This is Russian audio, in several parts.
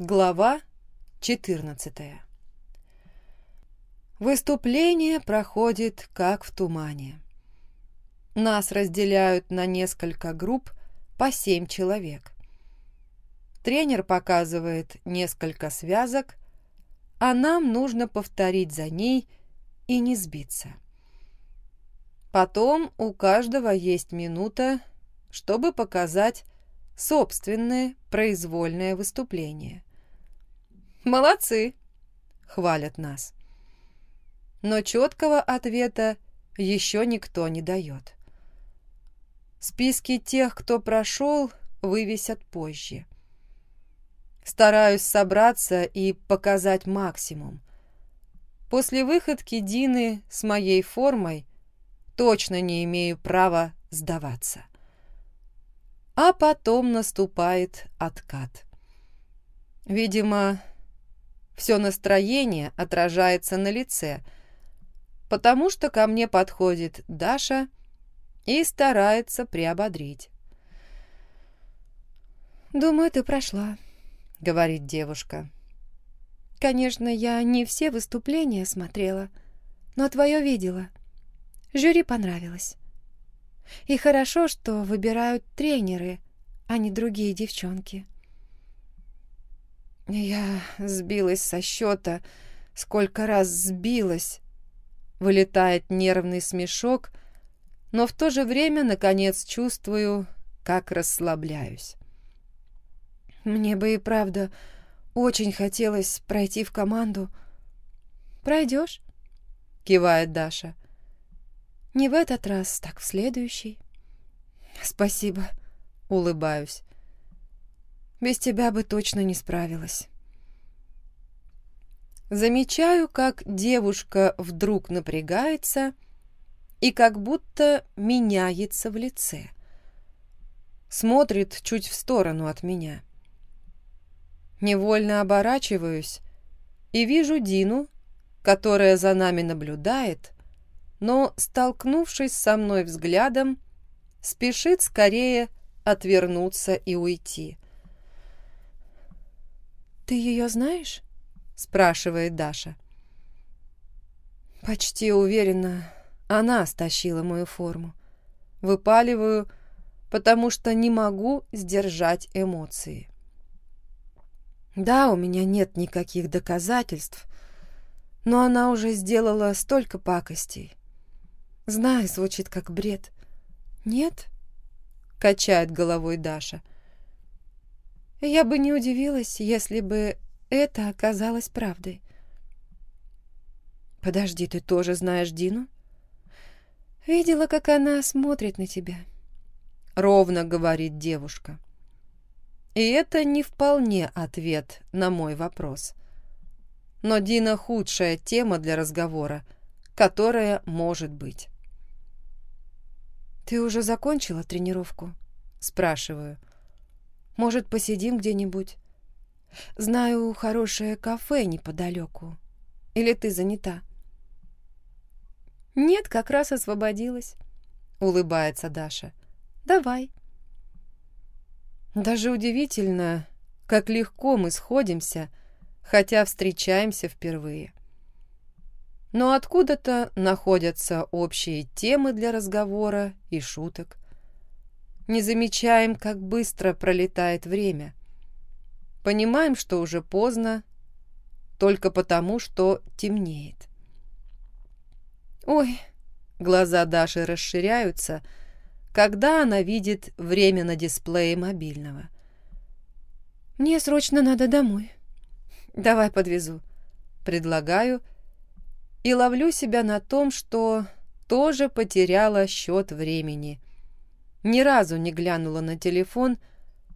Глава 14 Выступление проходит как в тумане. Нас разделяют на несколько групп по семь человек. Тренер показывает несколько связок, а нам нужно повторить за ней и не сбиться. Потом у каждого есть минута, чтобы показать собственное произвольное выступление. «Молодцы!» — хвалят нас. Но четкого ответа еще никто не дает. Списки тех, кто прошел, вывесят позже. Стараюсь собраться и показать максимум. После выходки Дины с моей формой точно не имею права сдаваться. А потом наступает откат. Видимо, все настроение отражается на лице, потому что ко мне подходит Даша и старается приободрить. «Думаю, ты прошла», — говорит девушка. «Конечно, я не все выступления смотрела, но твое видела. Жюри понравилось. И хорошо, что выбирают тренеры, а не другие девчонки». Я сбилась со счета, сколько раз сбилась. Вылетает нервный смешок, но в то же время, наконец, чувствую, как расслабляюсь. Мне бы и правда очень хотелось пройти в команду. «Пройдешь?» — кивает Даша. «Не в этот раз, так в следующий». «Спасибо», — улыбаюсь. Без тебя бы точно не справилась. Замечаю, как девушка вдруг напрягается и как будто меняется в лице. Смотрит чуть в сторону от меня. Невольно оборачиваюсь и вижу Дину, которая за нами наблюдает, но, столкнувшись со мной взглядом, спешит скорее отвернуться и уйти. «Ты ее знаешь?» — спрашивает Даша. Почти уверена, она стащила мою форму. Выпаливаю, потому что не могу сдержать эмоции. Да, у меня нет никаких доказательств, но она уже сделала столько пакостей. Знаю, звучит как бред. Нет? Качает головой Даша. — я бы не удивилась, если бы это оказалось правдой. «Подожди, ты тоже знаешь Дину?» «Видела, как она смотрит на тебя», — ровно говорит девушка. И это не вполне ответ на мой вопрос. Но Дина — худшая тема для разговора, которая может быть. «Ты уже закончила тренировку?» — спрашиваю. Может, посидим где-нибудь? Знаю хорошее кафе неподалеку. Или ты занята?» «Нет, как раз освободилась», — улыбается Даша. «Давай». Даже удивительно, как легко мы сходимся, хотя встречаемся впервые. Но откуда-то находятся общие темы для разговора и шуток не замечаем, как быстро пролетает время. Понимаем, что уже поздно, только потому, что темнеет. «Ой!» — глаза Даши расширяются, когда она видит время на дисплее мобильного. «Мне срочно надо домой. Давай подвезу», — предлагаю, и ловлю себя на том, что тоже потеряла счет времени — ни разу не глянула на телефон,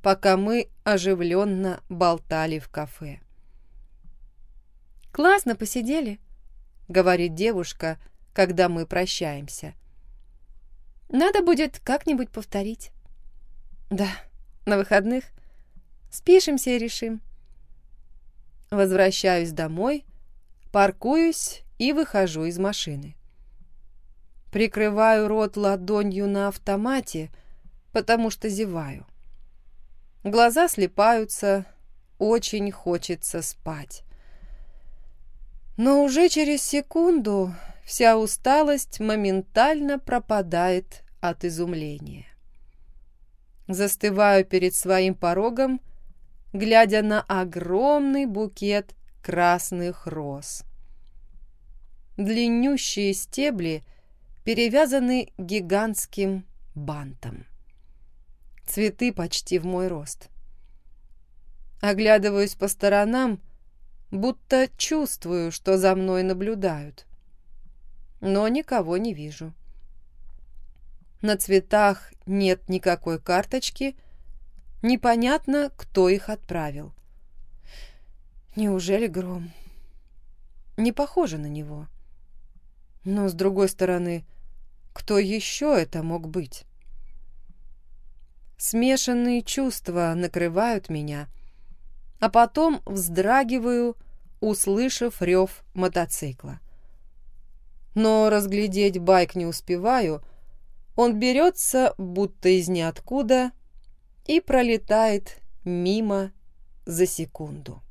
пока мы оживленно болтали в кафе. «Классно посидели», — говорит девушка, когда мы прощаемся. «Надо будет как-нибудь повторить». «Да, на выходных спишемся и решим». Возвращаюсь домой, паркуюсь и выхожу из машины. Прикрываю рот ладонью на автомате, потому что зеваю. Глаза слепаются, очень хочется спать. Но уже через секунду вся усталость моментально пропадает от изумления. Застываю перед своим порогом, глядя на огромный букет красных роз. Длиннющие стебли перевязаны гигантским бантом. Цветы почти в мой рост. Оглядываюсь по сторонам, будто чувствую, что за мной наблюдают. Но никого не вижу. На цветах нет никакой карточки, непонятно, кто их отправил. Неужели гром? Не похоже на него. Но, с другой стороны, кто еще это мог быть? Смешанные чувства накрывают меня, а потом вздрагиваю, услышав рев мотоцикла. Но разглядеть байк не успеваю, он берется, будто из ниоткуда, и пролетает мимо за секунду.